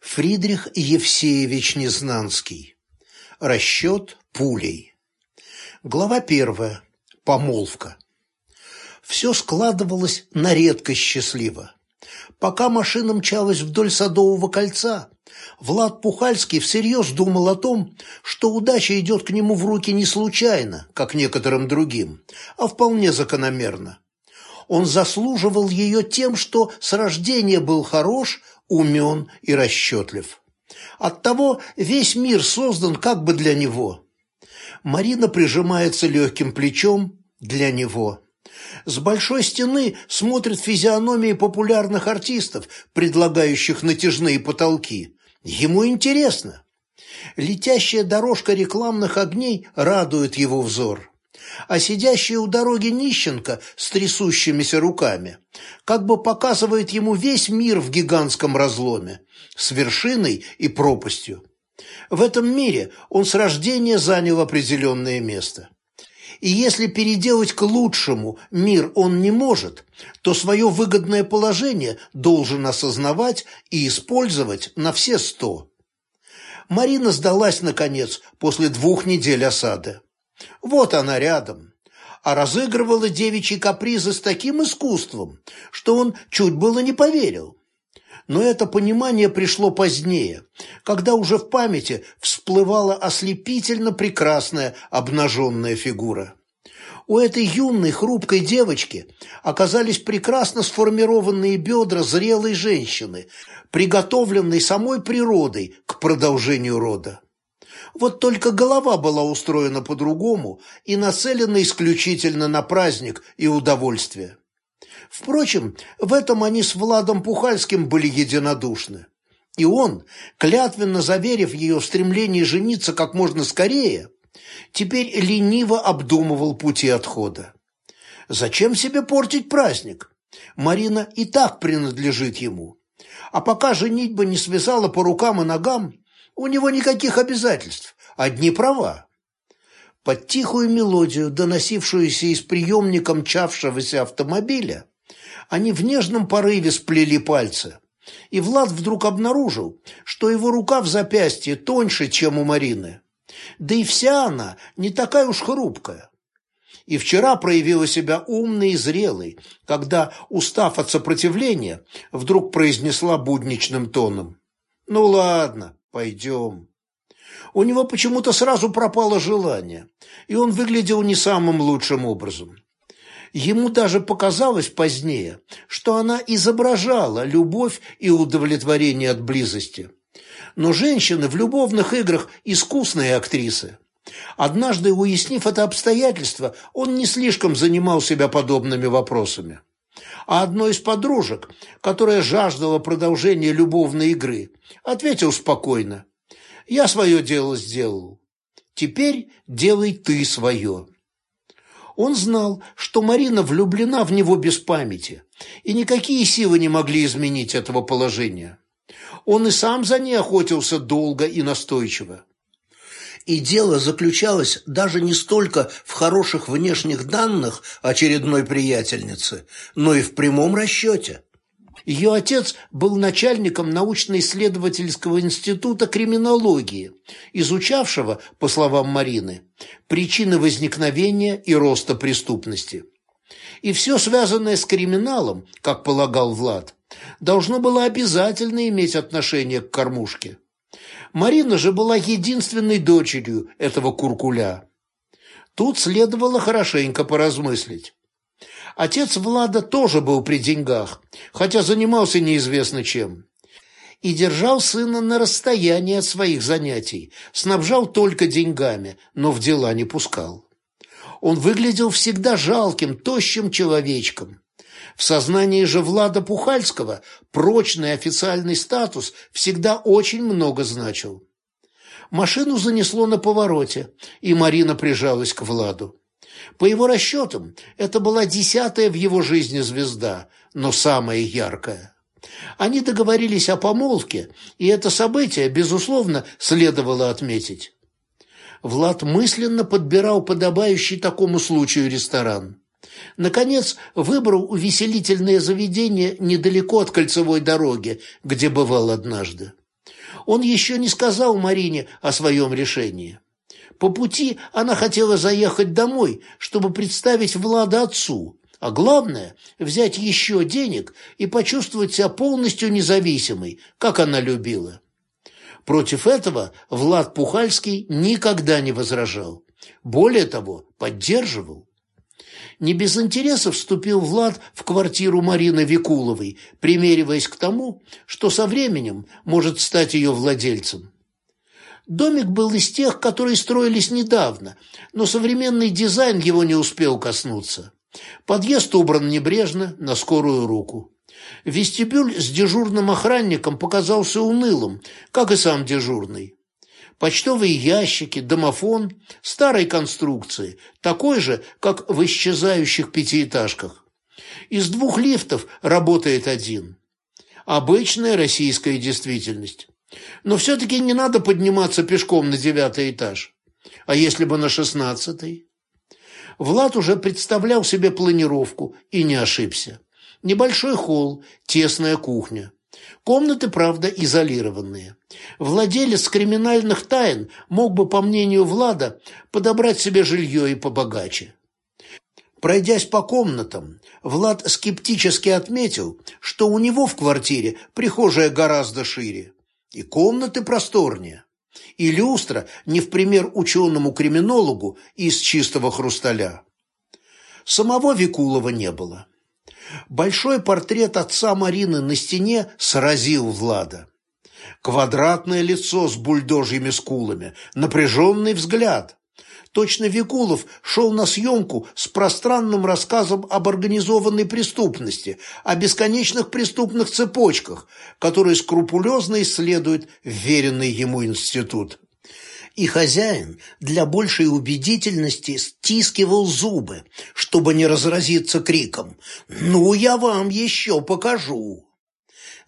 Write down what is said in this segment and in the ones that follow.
Фридрих Евсеевич Незнанский. Расчет пулей. Глава первая. Помолвка. Все складывалось на редкость счастливо. Пока машина мчалась вдоль Садового кольца, Влад Пухальский всерьез думал о том, что удача идет к нему в руки не случайно, как некоторым другим, а вполне закономерно. Он заслуживал ее тем, что с рождения был хорош, умен и расчетлив. Оттого весь мир создан как бы для него. Марина прижимается легким плечом для него. С большой стены смотрят физиономии популярных артистов, предлагающих натяжные потолки. Ему интересно. Летящая дорожка рекламных огней радует его взор. А сидящая у дороги нищенка с трясущимися руками как бы показывает ему весь мир в гигантском разломе, с вершиной и пропастью. В этом мире он с рождения занял определенное место. И если переделать к лучшему мир он не может, то свое выгодное положение должен осознавать и использовать на все сто. Марина сдалась, наконец, после двух недель осады. Вот она рядом. А разыгрывала девичьи капризы с таким искусством, что он чуть было не поверил. Но это понимание пришло позднее, когда уже в памяти всплывала ослепительно прекрасная обнаженная фигура. У этой юной хрупкой девочки оказались прекрасно сформированные бедра зрелой женщины, приготовленной самой природой к продолжению рода. Вот только голова была устроена по-другому и нацелена исключительно на праздник и удовольствие. Впрочем, в этом они с Владом Пухальским были единодушны. И он, клятвенно заверив ее в стремлении жениться как можно скорее, теперь лениво обдумывал пути отхода. Зачем себе портить праздник? Марина и так принадлежит ему. А пока женитьба не связала по рукам и ногам, у него никаких обязательств, одни права. Под тихую мелодию, доносившуюся из приемника мчавшегося автомобиля, они в нежном порыве сплели пальцы. И Влад вдруг обнаружил, что его рука в запястье тоньше, чем у Марины. Да и вся она не такая уж хрупкая. И вчера проявила себя умной и зрелой, когда, устав от сопротивления, вдруг произнесла будничным тоном. «Ну ладно, пойдем». У него почему-то сразу пропало желание, и он выглядел не самым лучшим образом. Ему даже показалось позднее, что она изображала любовь и удовлетворение от близости. Но женщины в любовных играх искусные актрисы. Однажды, уяснив это обстоятельство, он не слишком занимал себя подобными вопросами. А одной из подружек, которая жаждала продолжения любовной игры, ответил спокойно. «Я свое дело сделал. Теперь делай ты свое». Он знал, что Марина влюблена в него без памяти, и никакие силы не могли изменить этого положения. Он и сам за ней охотился долго и настойчиво. И дело заключалось даже не столько в хороших внешних данных очередной приятельницы, но и в прямом расчете. Ее отец был начальником научно-исследовательского института криминологии, изучавшего, по словам Марины, причины возникновения и роста преступности. И все связанное с криминалом, как полагал Влад, должно было обязательно иметь отношение к кормушке. Марина же была единственной дочерью этого куркуля. Тут следовало хорошенько поразмыслить. Отец Влада тоже был при деньгах, хотя занимался неизвестно чем. И держал сына на расстоянии от своих занятий, снабжал только деньгами, но в дела не пускал. Он выглядел всегда жалким, тощим человечком. В сознании же Влада Пухальского прочный официальный статус всегда очень много значил. Машину занесло на повороте, и Марина прижалась к Владу. По его расчетам, это была десятая в его жизни звезда, но самая яркая. Они договорились о помолвке, и это событие, безусловно, следовало отметить. Влад мысленно подбирал подобающий такому случаю ресторан. Наконец, выбрал увеселительное заведение недалеко от кольцевой дороги, где бывал однажды. Он еще не сказал Марине о своем решении. По пути она хотела заехать домой, чтобы представить Влада отцу, а главное – взять еще денег и почувствовать себя полностью независимой, как она любила. Против этого Влад Пухальский никогда не возражал. Более того, поддерживал. Не без интереса вступил Влад в квартиру Марины Викуловой, примериваясь к тому, что со временем может стать ее владельцем. Домик был из тех, которые строились недавно, но современный дизайн его не успел коснуться. Подъезд убран небрежно, на скорую руку. Вестибюль с дежурным охранником показался унылым, как и сам дежурный. Почтовые ящики, домофон старой конструкции, такой же, как в исчезающих пятиэтажках. Из двух лифтов работает один. Обычная российская действительность. Но все-таки не надо подниматься пешком на девятый этаж. А если бы на шестнадцатый? Влад уже представлял себе планировку и не ошибся. Небольшой холл, тесная кухня. Комнаты, правда, изолированные. Владелец криминальных тайн мог бы, по мнению Влада, подобрать себе жилье и побогаче. Пройдясь по комнатам, Влад скептически отметил, что у него в квартире прихожая гораздо шире, и комнаты просторнее, и люстра не в пример ученому-криминологу из чистого хрусталя. Самого Викулова не было. Большой портрет отца Марины на стене сразил Влада. Квадратное лицо с бульдожьими скулами, напряженный взгляд. Точно Викулов шел на съемку с пространным рассказом об организованной преступности, о бесконечных преступных цепочках, которые скрупулезно исследует веренный ему институт и хозяин для большей убедительности стискивал зубы, чтобы не разразиться криком «Ну, я вам еще покажу!».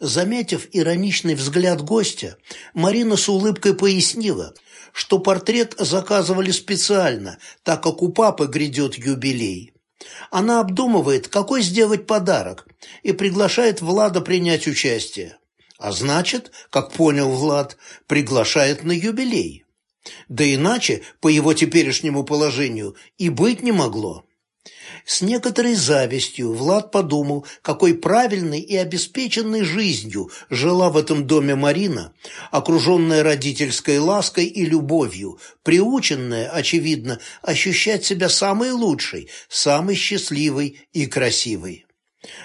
Заметив ироничный взгляд гостя, Марина с улыбкой пояснила, что портрет заказывали специально, так как у папы грядет юбилей. Она обдумывает, какой сделать подарок, и приглашает Влада принять участие. А значит, как понял Влад, приглашает на юбилей. Да иначе, по его теперешнему положению, и быть не могло. С некоторой завистью Влад подумал, какой правильной и обеспеченной жизнью жила в этом доме Марина, окруженная родительской лаской и любовью, приученная, очевидно, ощущать себя самой лучшей, самой счастливой и красивой.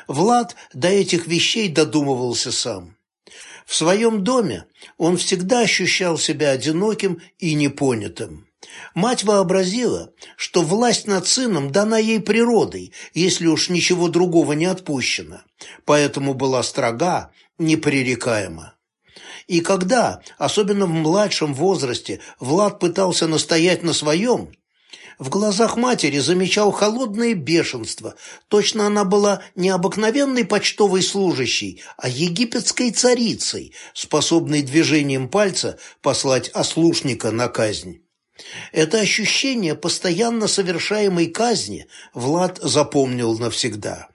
Влад до этих вещей додумывался сам. В своем доме он всегда ощущал себя одиноким и непонятым. Мать вообразила, что власть над сыном дана ей природой, если уж ничего другого не отпущено, поэтому была строга, непререкаема. И когда, особенно в младшем возрасте, Влад пытался настоять на своем, в глазах матери замечал холодное бешенство. Точно она была не обыкновенной почтовой служащей, а египетской царицей, способной движением пальца послать ослушника на казнь. Это ощущение постоянно совершаемой казни Влад запомнил навсегда.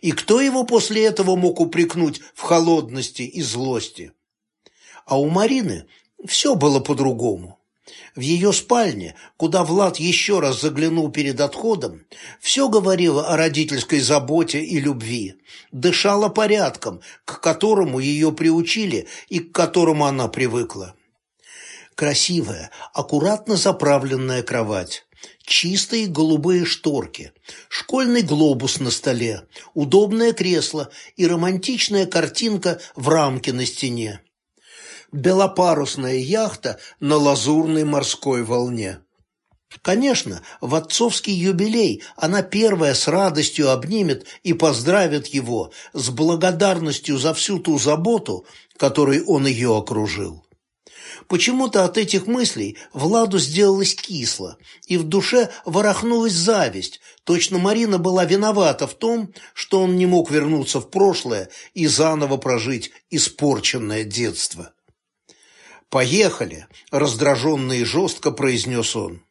И кто его после этого мог упрекнуть в холодности и злости? А у Марины все было по-другому. В ее спальне, куда Влад еще раз заглянул перед отходом, все говорило о родительской заботе и любви, дышало порядком, к которому ее приучили и к которому она привыкла. Красивая, аккуратно заправленная кровать, чистые голубые шторки, школьный глобус на столе, удобное кресло и романтичная картинка в рамке на стене белопарусная яхта на лазурной морской волне. Конечно, в отцовский юбилей она первая с радостью обнимет и поздравит его с благодарностью за всю ту заботу, которой он ее окружил. Почему-то от этих мыслей Владу сделалось кисло, и в душе ворохнулась зависть. Точно Марина была виновата в том, что он не мог вернуться в прошлое и заново прожить испорченное детство. «Поехали!» – раздраженно и жестко произнес он.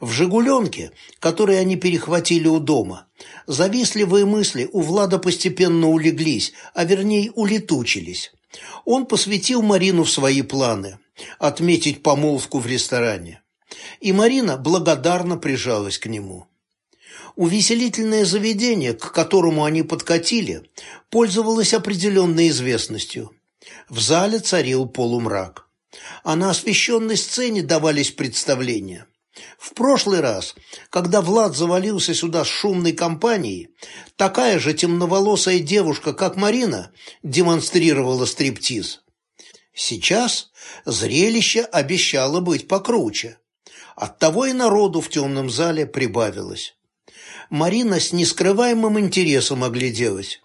В «Жигуленке», который они перехватили у дома, завистливые мысли у Влада постепенно улеглись, а вернее улетучились. Он посвятил Марину в свои планы – отметить помолвку в ресторане. И Марина благодарно прижалась к нему. Увеселительное заведение, к которому они подкатили, пользовалось определенной известностью. В зале царил полумрак. А на освещенной сцене давались представления. В прошлый раз, когда Влад завалился сюда с шумной компанией, такая же темноволосая девушка, как Марина, демонстрировала стриптиз. Сейчас зрелище обещало быть покруче. Оттого и народу в темном зале прибавилось. Марина с нескрываемым интересом огляделась.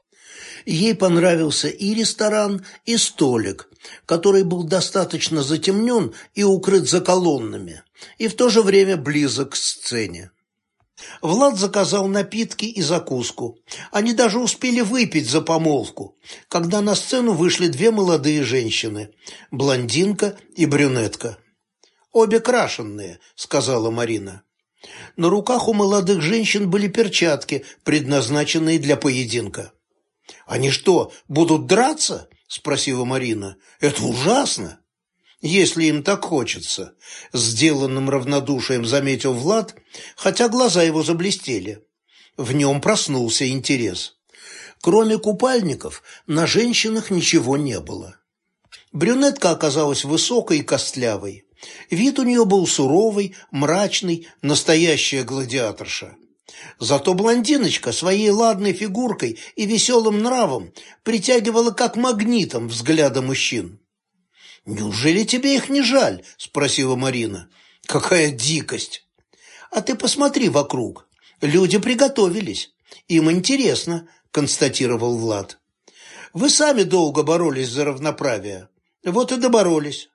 Ей понравился и ресторан, и столик, который был достаточно затемнен и укрыт за колоннами, и в то же время близок к сцене. Влад заказал напитки и закуску. Они даже успели выпить за помолвку, когда на сцену вышли две молодые женщины – блондинка и брюнетка. «Обе крашенные», – сказала Марина. На руках у молодых женщин были перчатки, предназначенные для поединка. «Они что, будут драться?» – спросила Марина. «Это ужасно!» «Если им так хочется», – сделанным равнодушием заметил Влад, хотя глаза его заблестели. В нем проснулся интерес. Кроме купальников, на женщинах ничего не было. Брюнетка оказалась высокой и костлявой. Вид у нее был суровый, мрачный, настоящая гладиаторша. Зато блондиночка своей ладной фигуркой и веселым нравом притягивала как магнитом взгляда мужчин. «Неужели тебе их не жаль?» – спросила Марина. «Какая дикость!» «А ты посмотри вокруг. Люди приготовились. Им интересно», – констатировал Влад. «Вы сами долго боролись за равноправие. Вот и доборолись».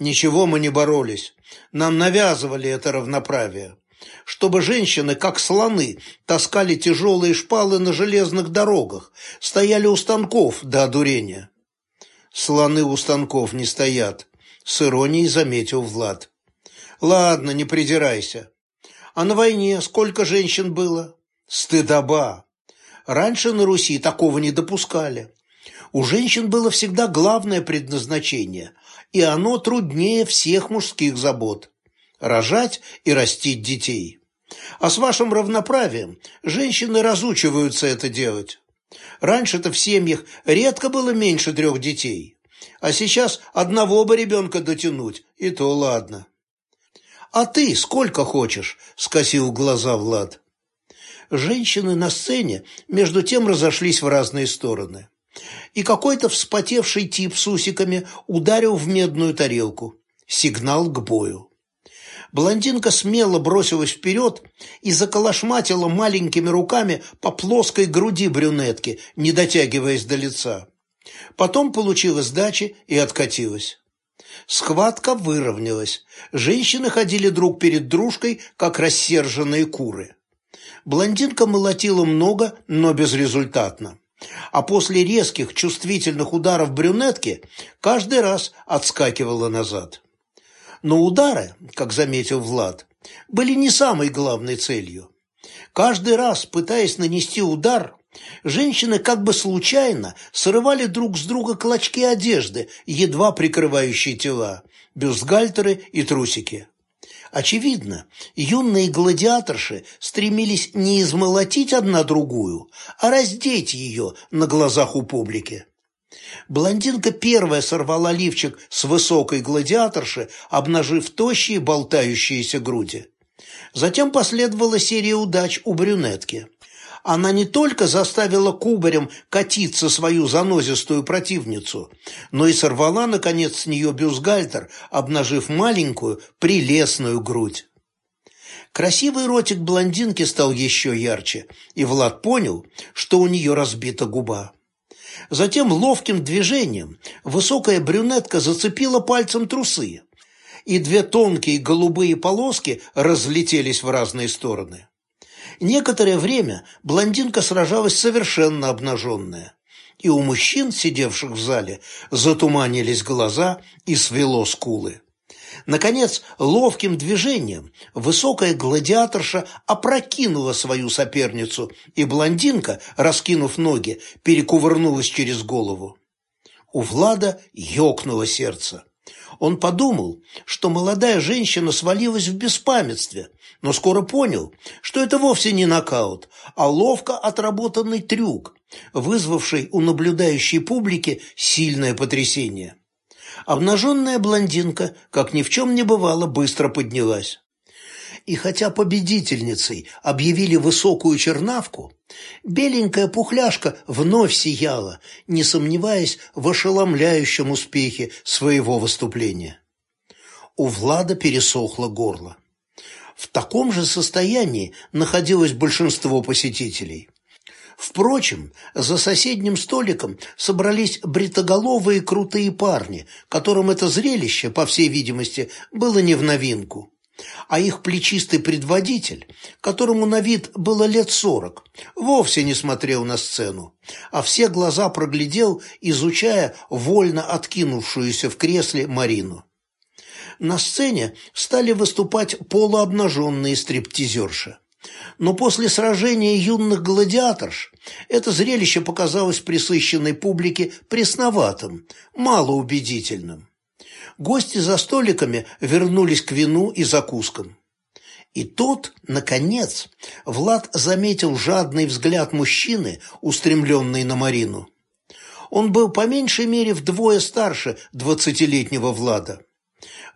Ничего мы не боролись. Нам навязывали это равноправие. Чтобы женщины, как слоны, таскали тяжелые шпалы на железных дорогах, стояли у станков до одурения. Слоны у станков не стоят, с иронией заметил Влад. Ладно, не придирайся. А на войне сколько женщин было? Стыдоба. Раньше на Руси такого не допускали. У женщин было всегда главное предназначение, и оно труднее всех мужских забот – рожать и растить детей. А с вашим равноправием женщины разучиваются это делать. Раньше-то в семьях редко было меньше трех детей, а сейчас одного бы ребенка дотянуть, и то ладно. «А ты сколько хочешь?» – скосил глаза Влад. Женщины на сцене между тем разошлись в разные стороны и какой-то вспотевший тип с усиками ударил в медную тарелку. Сигнал к бою. Блондинка смело бросилась вперед и заколошматила маленькими руками по плоской груди брюнетки, не дотягиваясь до лица. Потом получила сдачи и откатилась. Схватка выровнялась. Женщины ходили друг перед дружкой, как рассерженные куры. Блондинка молотила много, но безрезультатно а после резких чувствительных ударов брюнетки каждый раз отскакивала назад. Но удары, как заметил Влад, были не самой главной целью. Каждый раз, пытаясь нанести удар, женщины как бы случайно срывали друг с друга клочки одежды, едва прикрывающие тела, бюстгальтеры и трусики. Очевидно, юные гладиаторши стремились не измолотить одна другую, а раздеть ее на глазах у публики. Блондинка первая сорвала лифчик с высокой гладиаторши, обнажив тощие болтающиеся груди. Затем последовала серия удач у брюнетки она не только заставила кубарем катиться свою занозистую противницу, но и сорвала, наконец, с нее бюстгальтер, обнажив маленькую, прелестную грудь. Красивый ротик блондинки стал еще ярче, и Влад понял, что у нее разбита губа. Затем ловким движением высокая брюнетка зацепила пальцем трусы, и две тонкие голубые полоски разлетелись в разные стороны. Некоторое время блондинка сражалась совершенно обнаженная, и у мужчин, сидевших в зале, затуманились глаза и свело скулы. Наконец, ловким движением высокая гладиаторша опрокинула свою соперницу, и блондинка, раскинув ноги, перекувырнулась через голову. У Влада ёкнуло сердце. Он подумал, что молодая женщина свалилась в беспамятстве, но скоро понял, что это вовсе не нокаут, а ловко отработанный трюк, вызвавший у наблюдающей публики сильное потрясение. Обнаженная блондинка, как ни в чем не бывало, быстро поднялась. И хотя победительницей объявили высокую чернавку, беленькая пухляшка вновь сияла, не сомневаясь в ошеломляющем успехе своего выступления. У Влада пересохло горло. В таком же состоянии находилось большинство посетителей. Впрочем, за соседним столиком собрались бритоголовые крутые парни, которым это зрелище, по всей видимости, было не в новинку а их плечистый предводитель, которому на вид было лет сорок, вовсе не смотрел на сцену, а все глаза проглядел, изучая вольно откинувшуюся в кресле Марину. На сцене стали выступать полуобнаженные стриптизерши. Но после сражения юных гладиаторш это зрелище показалось присыщенной публике пресноватым, малоубедительным гости за столиками вернулись к вину и закускам. И тут, наконец, Влад заметил жадный взгляд мужчины, устремленный на Марину. Он был по меньшей мере вдвое старше двадцатилетнего Влада.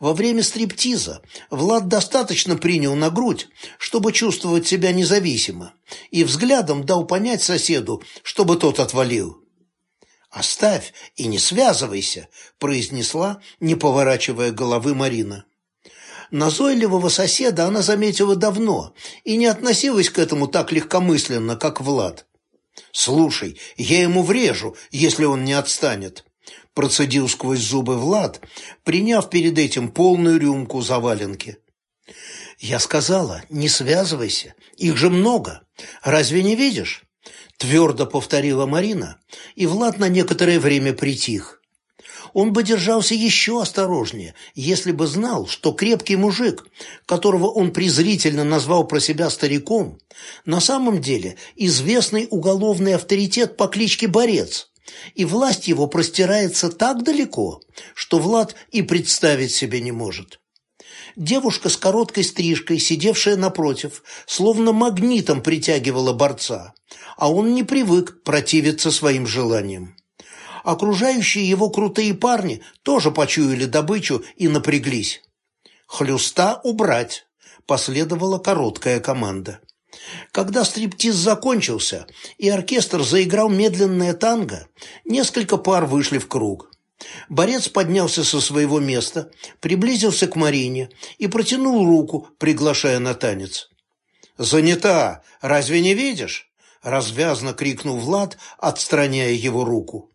Во время стриптиза Влад достаточно принял на грудь, чтобы чувствовать себя независимо, и взглядом дал понять соседу, чтобы тот отвалил. «Оставь и не связывайся», – произнесла, не поворачивая головы Марина. Назойливого соседа она заметила давно и не относилась к этому так легкомысленно, как Влад. «Слушай, я ему врежу, если он не отстанет», – процедил сквозь зубы Влад, приняв перед этим полную рюмку заваленки. «Я сказала, не связывайся, их же много. Разве не видишь? твердо повторила Марина, и Влад на некоторое время притих. Он бы держался еще осторожнее, если бы знал, что крепкий мужик, которого он презрительно назвал про себя стариком, на самом деле известный уголовный авторитет по кличке Борец, и власть его простирается так далеко, что Влад и представить себе не может. Девушка с короткой стрижкой, сидевшая напротив, словно магнитом притягивала борца, а он не привык противиться своим желаниям. Окружающие его крутые парни тоже почуяли добычу и напряглись. «Хлюста убрать!» – последовала короткая команда. Когда стриптиз закончился и оркестр заиграл медленное танго, несколько пар вышли в круг. Борец поднялся со своего места, приблизился к Марине и протянул руку, приглашая на танец. «Занята! Разве не видишь?» – развязно крикнул Влад, отстраняя его руку.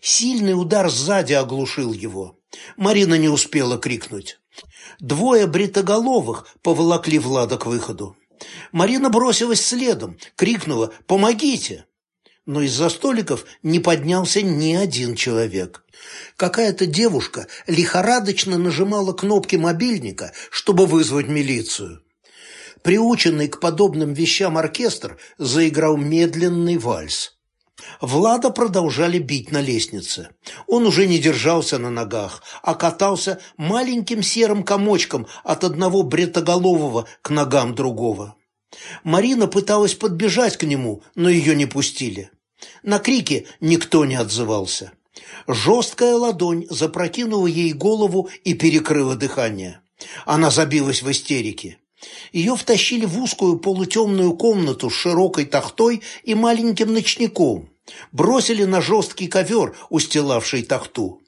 Сильный удар сзади оглушил его. Марина не успела крикнуть. Двое бритоголовых поволокли Влада к выходу. Марина бросилась следом, крикнула «Помогите!» но из-за столиков не поднялся ни один человек. Какая-то девушка лихорадочно нажимала кнопки мобильника, чтобы вызвать милицию. Приученный к подобным вещам оркестр заиграл медленный вальс. Влада продолжали бить на лестнице. Он уже не держался на ногах, а катался маленьким серым комочком от одного бретоголового к ногам другого. Марина пыталась подбежать к нему, но ее не пустили. На крики никто не отзывался. Жесткая ладонь запрокинула ей голову и перекрыла дыхание. Она забилась в истерике. Ее втащили в узкую полутемную комнату с широкой тахтой и маленьким ночником. Бросили на жесткий ковер, устилавший тахту.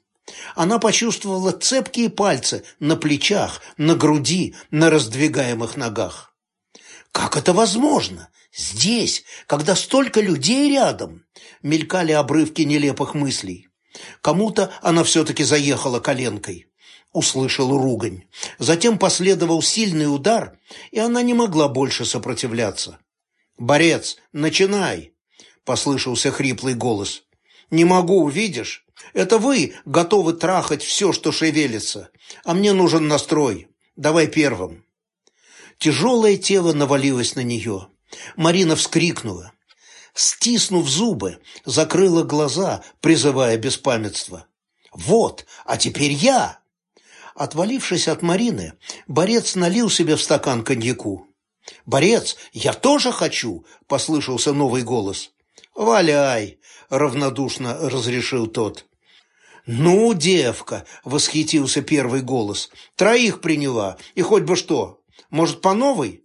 Она почувствовала цепкие пальцы на плечах, на груди, на раздвигаемых ногах. «Как это возможно? Здесь, когда столько людей рядом, мелькали обрывки нелепых мыслей. Кому-то она все-таки заехала коленкой. Услышал ругань. Затем последовал сильный удар, и она не могла больше сопротивляться. «Борец, начинай!» – послышался хриплый голос. «Не могу, видишь? Это вы готовы трахать все, что шевелится, а мне нужен настрой. Давай первым». Тяжелое тело навалилось на нее. Марина вскрикнула. Стиснув зубы, закрыла глаза, призывая беспамятство. Вот, а теперь я!» Отвалившись от Марины, борец налил себе в стакан коньяку. «Борец, я тоже хочу!» – послышался новый голос. «Валяй!» – равнодушно разрешил тот. «Ну, девка!» – восхитился первый голос. «Троих приняла, и хоть бы что. Может, по новой?»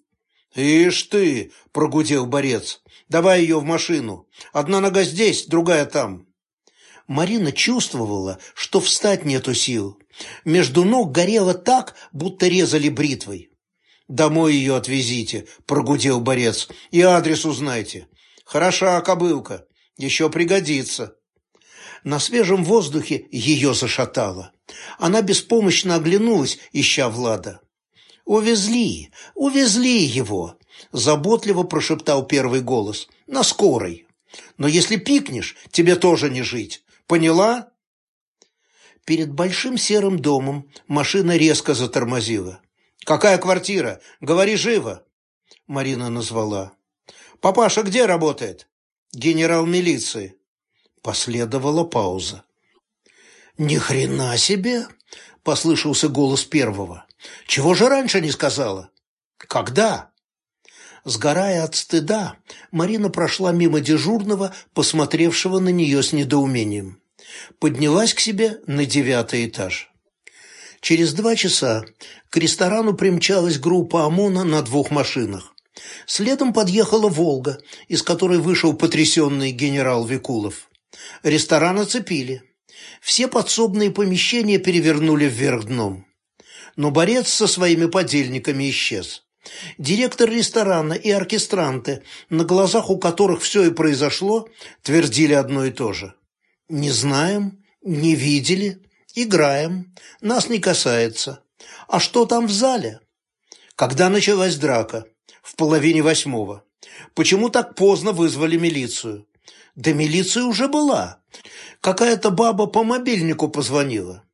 «Ишь ты!» – прогудел борец. «Давай ее в машину. Одна нога здесь, другая там». Марина чувствовала, что встать нету сил. Между ног горело так, будто резали бритвой. «Домой ее отвезите», – прогудел борец, – «и адрес узнайте. Хороша кобылка, еще пригодится». На свежем воздухе ее зашатало. Она беспомощно оглянулась, ища Влада. «Увезли, увезли его!» – заботливо прошептал первый голос. «На скорой. Но если пикнешь, тебе тоже не жить. Поняла?» Перед большим серым домом машина резко затормозила. «Какая квартира? Говори живо!» Марина назвала. «Папаша где работает?» «Генерал милиции». Последовала пауза. «Ни хрена себе!» – послышался голос первого. «Чего же раньше не сказала?» «Когда?» Сгорая от стыда, Марина прошла мимо дежурного, посмотревшего на нее с недоумением. Поднялась к себе на девятый этаж. Через два часа к ресторану примчалась группа ОМОНа на двух машинах. Следом подъехала «Волга», из которой вышел потрясенный генерал Викулов. Ресторан оцепили. Все подсобные помещения перевернули вверх дном. Но борец со своими подельниками исчез. Директор ресторана и оркестранты, на глазах у которых все и произошло, твердили одно и то же. «Не знаем, не видели, играем, нас не касается. А что там в зале?» Когда началась драка? В половине восьмого. Почему так поздно вызвали милицию? Да милиция уже была. Какая-то баба по мобильнику позвонила.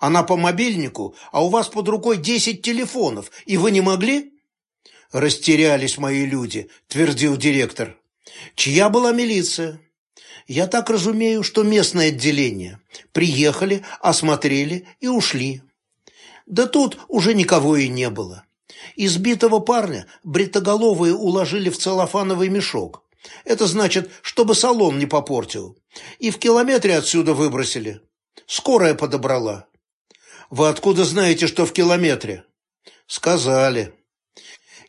Она по мобильнику, а у вас под рукой десять телефонов, и вы не могли? Растерялись мои люди, твердил директор. Чья была милиция? Я так разумею, что местное отделение. Приехали, осмотрели и ушли. Да тут уже никого и не было. Избитого парня бритоголовые уложили в целлофановый мешок. Это значит, чтобы салон не попортил. И в километре отсюда выбросили. Скорая подобрала. Вы откуда знаете, что в километре? Сказали.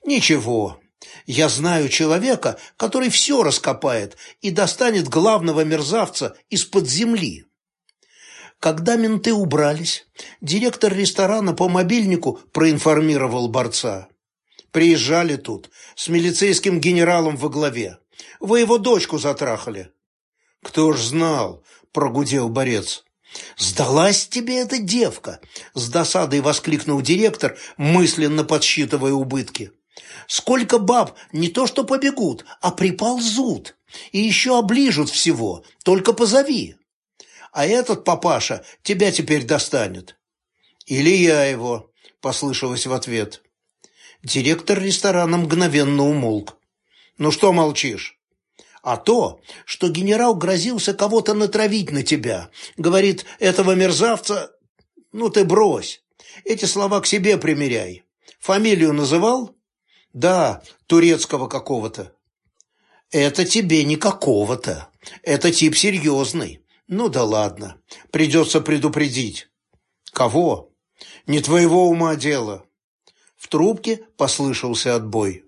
Ничего. Я знаю человека, который все раскопает и достанет главного мерзавца из-под земли. Когда менты убрались, директор ресторана по мобильнику проинформировал борца. Приезжали тут с милицейским генералом во главе. Вы его дочку затрахали. Кто ж знал, прогудел борец. «Сдалась тебе эта девка!» – с досадой воскликнул директор, мысленно подсчитывая убытки. «Сколько баб не то что побегут, а приползут, и еще оближут всего, только позови. А этот папаша тебя теперь достанет». «Или я его», – послышалось в ответ. Директор ресторана мгновенно умолк. «Ну что молчишь?» а то, что генерал грозился кого-то натравить на тебя. Говорит, этого мерзавца... Ну ты брось. Эти слова к себе примеряй. Фамилию называл? Да, турецкого какого-то. Это тебе не какого-то. Это тип серьезный. Ну да ладно. Придется предупредить. Кого? Не твоего ума дело. В трубке послышался отбой.